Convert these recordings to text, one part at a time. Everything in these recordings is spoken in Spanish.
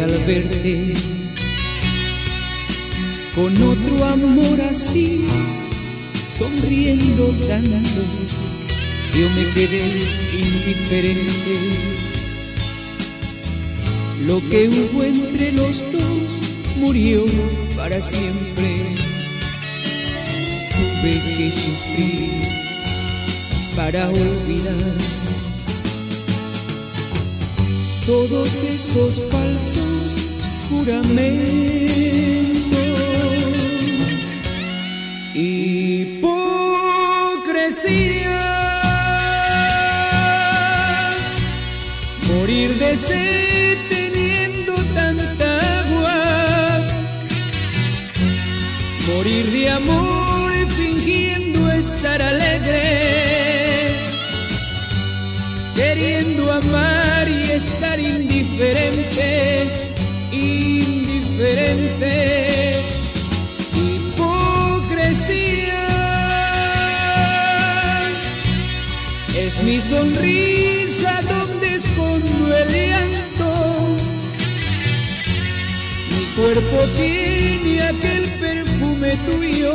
al verte con otro amor así, sonriendo tanto, yo me quedé indiferente. Lo que hubo entre los dos murió para siempre. Tuve que sufrir para olvidar todos esos falsos juramentos. Hipocresía, morir de sed teniendo tanta agua, morir de amor fingiendo estar alegre, queriendo estar indiferente, indiferente. Hipocresía es mi sonrisa donde escondo el llanto. Mi cuerpo tiene aquel perfume tuyo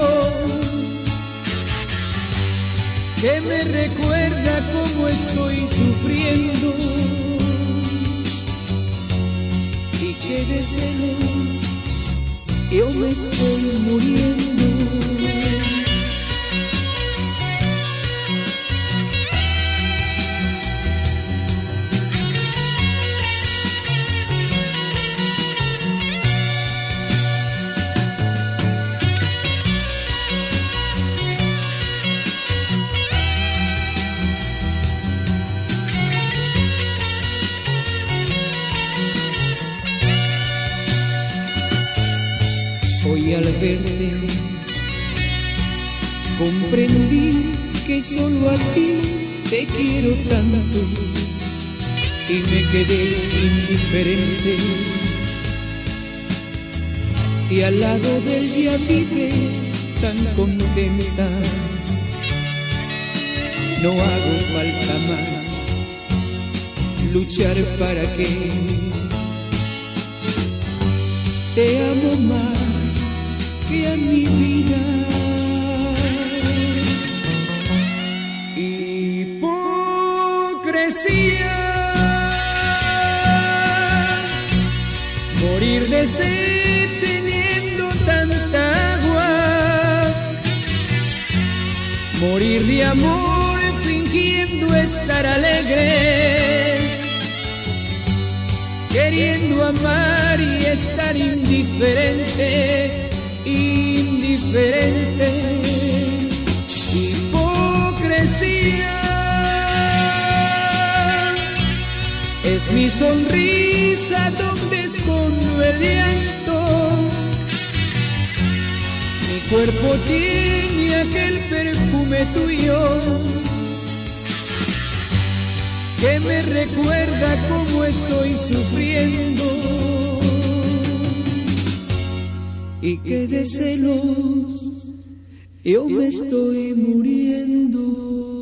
que me recuerda cómo estoy sufriendo de celos yo me estoy muriendo. Hoy al verte comprendí que solo a ti te quiero tanto y me quedé indiferente. Si al lado del día vives tan contenta, no hago falta más luchar para que te amo más a mi vida. Hipocresía, morir de sed teniendo tanta agua, morir de amor fingiendo estar alegre. Queriendo amar y estar indiferente, indiferente. Hipocresía es mi sonrisa donde escondo el llanto. Mi cuerpo tiene aquel perfume tuyo que me recuerda cómo estoy sufriendo y que celos, yo me estoy muriendo.